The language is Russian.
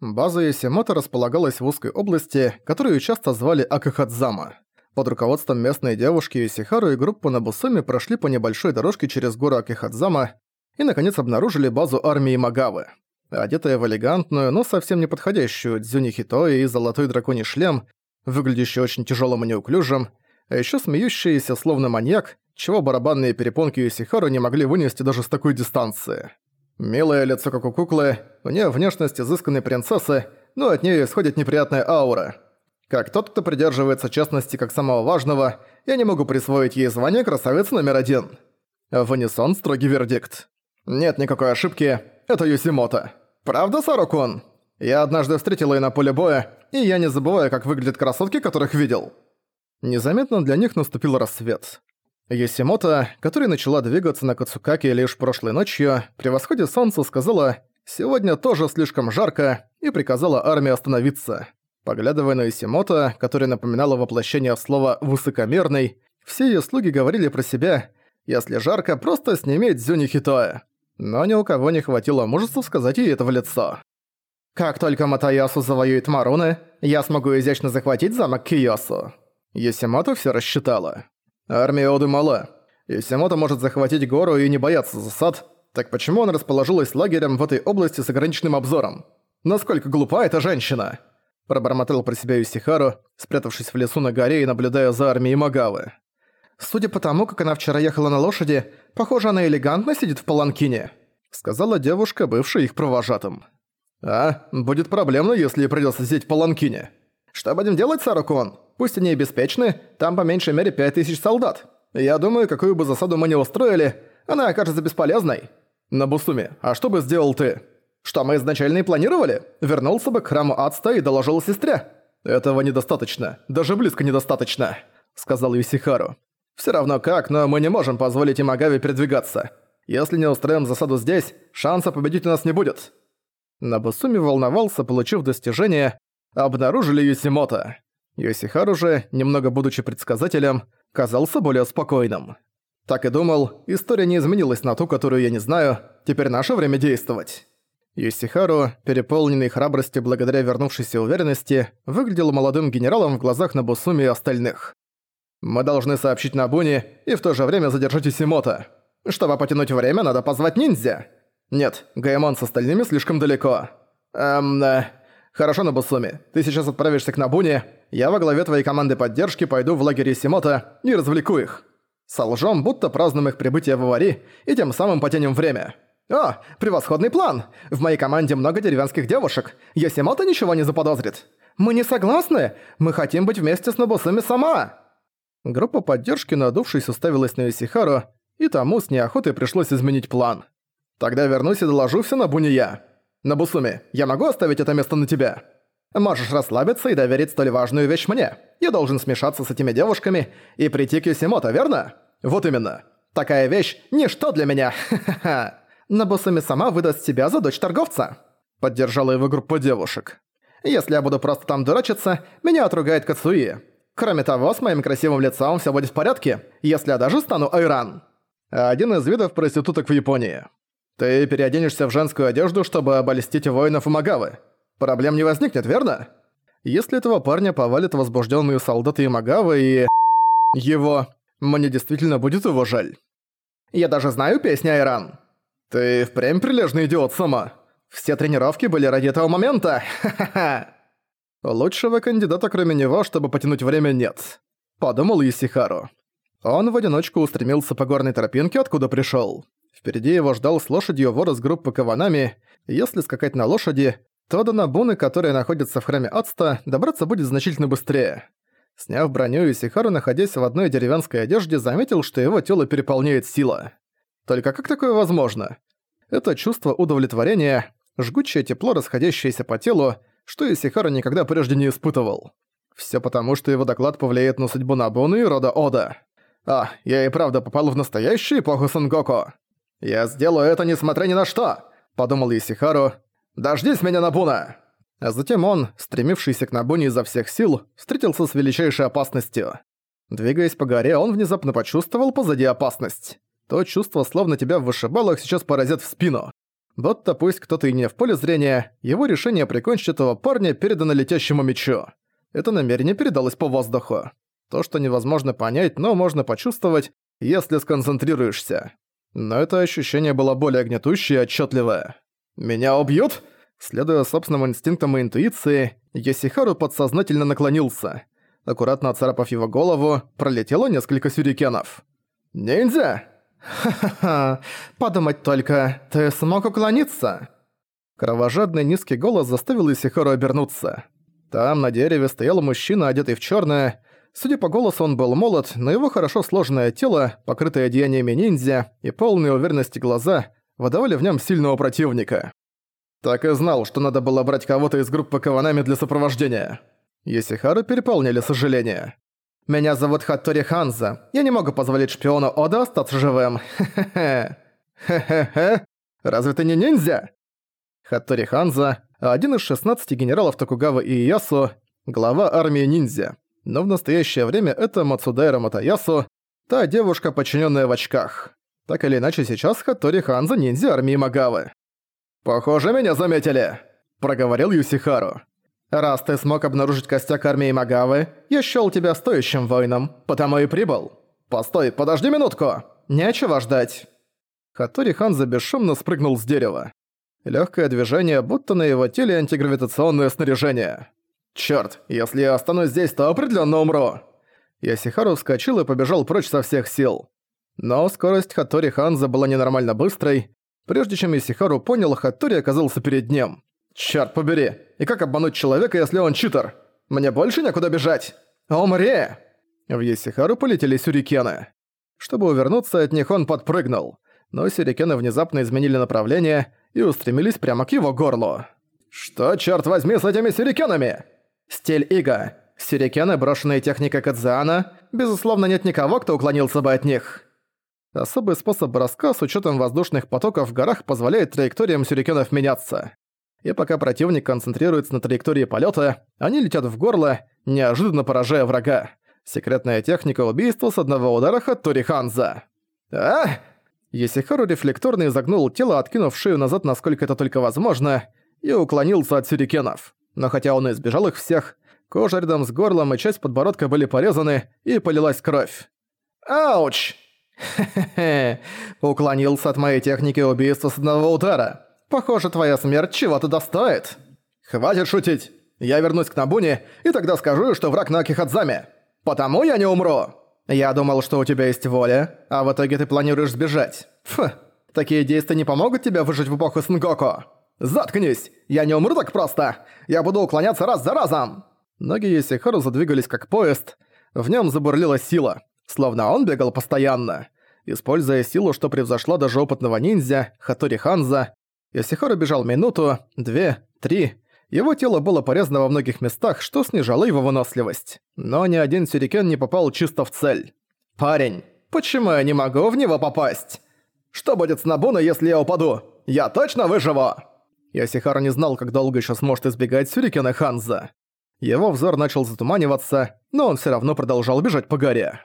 База Ясимото располагалась в узкой области, которую часто звали Акахадзама. Под руководством местной девушки Юсихару и группа Набусуми прошли по небольшой дорожке через гору Акихадзама и, наконец, обнаружили базу армии Магавы. Одетая в элегантную, но совсем не подходящую дзюни хитои и золотой драконий шлем, выглядящий очень тяжелым и неуклюжим, а еще смеющийся словно маньяк, чего барабанные перепонки Юсихару не могли вынести даже с такой дистанции. Милое лицо как у куклы, у нее внешность изысканной принцессы, но от нее исходит неприятная аура – как тот, кто придерживается честности как самого важного, я не могу присвоить ей звание красавицы номер один. В унисон строгий вердикт. Нет никакой ошибки, это Юсимото. Правда, Сарокон? Я однажды встретил ее на поле боя, и я не забываю, как выглядят красотки, которых видел. Незаметно для них наступил рассвет. Юсимото, которая начала двигаться на Кацукаке лишь прошлой ночью, при восходе солнца сказала «Сегодня тоже слишком жарко» и приказала армии остановиться. Поглядывая на Исимото, которая напоминала воплощение слова «высокомерный», все ее слуги говорили про себя «Если жарко, просто сними Дзюни Хитоэ». Но ни у кого не хватило мужества сказать ей это в лицо. «Как только Матаясу завоюет Маруны, я смогу изящно захватить замок Киосу». Есимото все рассчитала. Армия Оды мала. Есимото может захватить гору и не бояться засад, так почему она расположилась лагерем в этой области с ограниченным обзором? Насколько глупа эта женщина? Пробормотал про себя Юсихару, спрятавшись в лесу на горе и наблюдая за армией Магавы. «Судя по тому, как она вчера ехала на лошади, похоже, она элегантно сидит в паланкине», сказала девушка, бывшая их провожатым. «А, будет проблемно, если ей придётся сидеть в паланкине. Что будем делать, Сарукон? Пусть они и беспечны, там по меньшей мере пять тысяч солдат. Я думаю, какую бы засаду мы ни устроили, она окажется бесполезной. Набусуми, а что бы сделал ты?» Что мы изначально и планировали? Вернулся бы к храму Адста и доложил сестре. Этого недостаточно, даже близко недостаточно, сказал Юсихару. Все равно как, но мы не можем позволить Имагаве передвигаться. Если не устроим засаду здесь, шанса победить у нас не будет. Набусуми волновался, получив достижение, обнаружили Юсимото. Юсихару же, немного будучи предсказателем, казался более спокойным. Так и думал, история не изменилась на ту, которую я не знаю, теперь наше время действовать. Юсихару, переполненный храбростью благодаря вернувшейся уверенности, выглядел молодым генералом в глазах Набусуми и остальных. «Мы должны сообщить Набуни и в то же время задержать Исимото. Чтобы потянуть время, надо позвать ниндзя. Нет, Гаймон с остальными слишком далеко. Эм, э, хорошо, Набусуми, ты сейчас отправишься к Набуни, я во главе твоей команды поддержки пойду в лагерь Исимото и развлеку их. Солжём, будто празднуем их прибытие в аварии, и тем самым потянем время». «О, превосходный план! В моей команде много деревенских девушек. Йосимото ничего не заподозрит. Мы не согласны. Мы хотим быть вместе с Нобусами сама!» Группа поддержки, надувшись, уставилась на Исихару, и тому с неохотой пришлось изменить план. «Тогда вернусь и доложу все на Буния. Набусуми, я могу оставить это место на тебя? Можешь расслабиться и доверить столь важную вещь мне. Я должен смешаться с этими девушками и прийти к Юсимото, верно? Вот именно. Такая вещь – ничто для меня. Ха-ха-ха. Набусами сама выдаст себя за дочь торговца», — поддержала его группа девушек. «Если я буду просто там дурачиться, меня отругает Кацуи. Кроме того, с моим красивым лицом все будет в порядке, если я даже стану Айран». Один из видов проституток в Японии. Ты переоденешься в женскую одежду, чтобы обольстить воинов Магавы. Проблем не возникнет, верно? Если этого парня повалят возбужденные солдаты Магавы и... его... Мне действительно будет его жаль. Я даже знаю песню Айран. «Ты впрямь прилежный идиот сама? Все тренировки были ради этого момента! Ха-ха-ха!» Лучшего кандидата кроме него, чтобы потянуть время, нет. Подумал Исихару. Он в одиночку устремился по горной тропинке, откуда пришел. Впереди его ждал с лошадью вор из группы Каванами. Если скакать на лошади, то до Набуны, которая находится в храме Адста, добраться будет значительно быстрее. Сняв броню, Исихару, находясь в одной деревенской одежде, заметил, что его тело переполняет сила. Только как такое возможно? Это чувство удовлетворения, жгучее тепло, расходящееся по телу, что Исихара никогда прежде не испытывал. Все потому, что его доклад повлияет на судьбу Набуны и рода Ода. А, я и правда попал в настоящую эпоху Сангоку. Я сделаю это несмотря ни на что, подумал Исихару. Дождись меня, Набуна! А затем он, стремившийся к Набуне изо всех сил, встретился с величайшей опасностью. Двигаясь по горе, он внезапно почувствовал позади опасность. То чувство, словно тебя в вышибалах, сейчас поразят в спину. Будто пусть кто-то и не в поле зрения, его решение прикончить этого парня передано летящему мечу. Это намерение передалось по воздуху. То, что невозможно понять, но можно почувствовать, если сконцентрируешься. Но это ощущение было более гнетущее и отчетливое. «Меня убьют?» Следуя собственным инстинктам и интуиции, Йосихару подсознательно наклонился. Аккуратно оцарапав его голову, пролетело несколько сюрикенов. «Ниндзя!» «Ха-ха-ха, подумать только, ты смог уклониться?» Кровожадный низкий голос заставил Исихару обернуться. Там на дереве стоял мужчина, одетый в чёрное. Судя по голосу, он был молод, но его хорошо сложенное тело, покрытое одеяниями ниндзя и полные уверенности глаза, выдавали в нем сильного противника. Так и знал, что надо было брать кого-то из группы Каванами для сопровождения. Есихару переполнили сожаления. «Меня зовут Хаттори Ханза. Я не могу позволить шпиону Ода остаться живым. Хе-хе-хе. Хе-хе-хе. Разве ты не ниндзя?» Хаттори Ханза – один из 16 генералов Токугава Иясу, глава армии ниндзя. Но в настоящее время это Мацудайра Матаясу, та девушка, подчиненная в очках. Так или иначе, сейчас Хаттори Ханза ниндзя армии Магавы. «Похоже, меня заметили», – проговорил Юсихару. «Раз ты смог обнаружить костяк армии Магавы, я счёл тебя стоящим воином, потому и прибыл. Постой, подожди минутку! Нечего ждать!» Хатори Ханза бесшумно спрыгнул с дерева. Лёгкое движение, будто на его теле антигравитационное снаряжение. «Чёрт, если я останусь здесь, то определённо умру!» Ясихару вскочил и побежал прочь со всех сил. Но скорость Хатори Ханза была ненормально быстрой, Прежде чем Исихару понял, Хаттори оказался перед ним. «Чёрт побери! И как обмануть человека, если он читер? Мне больше некуда бежать! Умри!» В Исихару полетели сюрикены. Чтобы увернуться от них, он подпрыгнул. Но сюрикены внезапно изменили направление и устремились прямо к его горлу. «Что, черт возьми, с этими сюрикенами?» «Стиль Ига. Сюрикены, брошенные техникой Кадзиана, безусловно, нет никого, кто уклонился бы от них». Особый способ броска с учетом воздушных потоков в горах позволяет траекториям сюрикенов меняться. И пока противник концентрируется на траектории полета, они летят в горло, неожиданно поражая врага. Секретная техника убийства с одного удара Хаттори Ханза. А! Есихару рефлекторно изогнул тело, откинув шею назад, насколько это только возможно, и уклонился от сюрикенов. Но хотя он и избежал их всех, кожа рядом с горлом и часть подбородка были порезаны, и полилась кровь. «Ауч!» «Хе-хе-хе, уклонился от моей техники убийства с одного удара. Похоже, твоя смерть чего-то достоит». «Хватит шутить. Я вернусь к Набуне, и тогда скажу, что враг на Акихадзаме. Потому я не умру». «Я думал, что у тебя есть воля, а в итоге ты планируешь сбежать. Фу, такие действия не помогут тебе выжить в эпоху Снгоку. Заткнись! Я не умру так просто! Я буду уклоняться раз за разом!» Ноги Есихару задвигались как поезд, в нем забурлила сила словно он бегал постоянно. Используя силу, что превзошла даже опытного ниндзя, Хатори Ханза, Йосихару бежал минуту, две, три. Его тело было порезано во многих местах, что снижало его выносливость. Но ни один сюрикен не попал чисто в цель. «Парень, почему я не могу в него попасть? Что будет с Набуна, если я упаду? Я точно выживу!» Йосихару не знал, как долго еще сможет избегать сюрикена Ханза. Его взор начал затуманиваться, но он все равно продолжал бежать по горе.